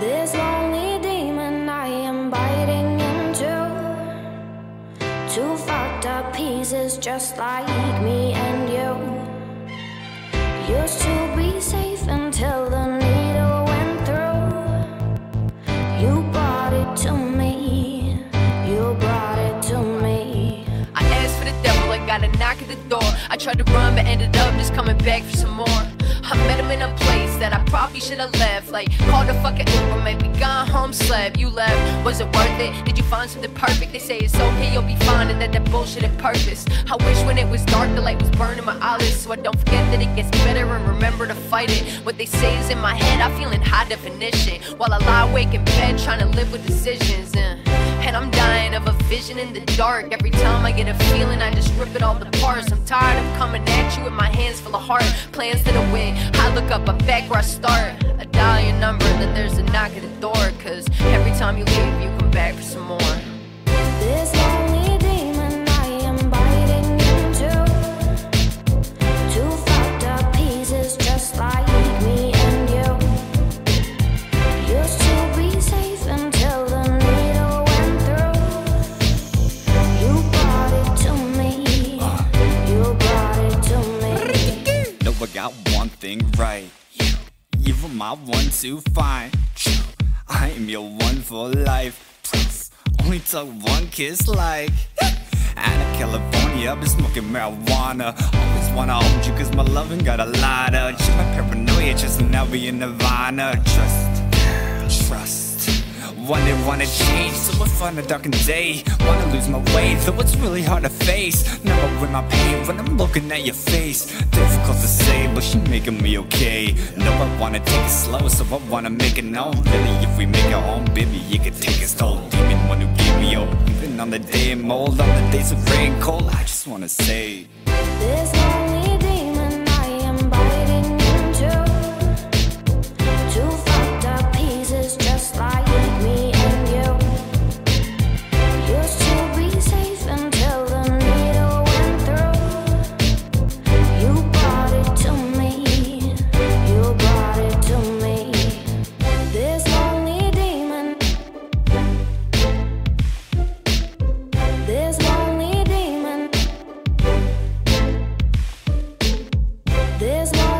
This lonely demon I am biting into. Two fucked up pieces just like me and you. Used to be safe until the needle went through. You brought it to me. You brought it to me. I asked for the devil, I got a knock at the door. I tried to run, but ended up just coming back for some more. That I probably should have left. Like, called a fucking Uber, maybe gone home, slept. You left, was it worth it? Did you find something perfect? They say it's okay, you'll be fine, and that that bullshit had purpose. I wish when it was dark, the light was burning my eyelids, so I don't forget that it gets better and remember to fight it. What they say is in my head, I feel in high definition. While I lie awake in bed, trying to live with decisions. And, and I'm dying of a vision in the dark. Every time I get a feeling, I just rip it all apart. I'm tired of coming at you with my hands full of heart. Plans to the win. I look up, I'm back where I start. I dial your number, then there's a knock at the door. Cause every time you leave, one thing right. You were my one to find. I am your one for life. Only took one kiss like. Out of California, I've been smoking marijuana. Always wanna hold you cause my loving got a lot of. Just my paranoia, just now we in nirvana. Trust, trust. Wanna, wanna change, so I find a darkened day. Wanna lose my way, though it's really hard to face. Now I my pain when I'm looking at your face. Difficult to say, but she making me okay. No, I wanna take it slow, so I wanna make it known. Really, if we make our own, baby, you can take its toll. Demon, one who gave me hope. Even on the day of mold, on the days of rain cold, I just wanna say. This lonely There's no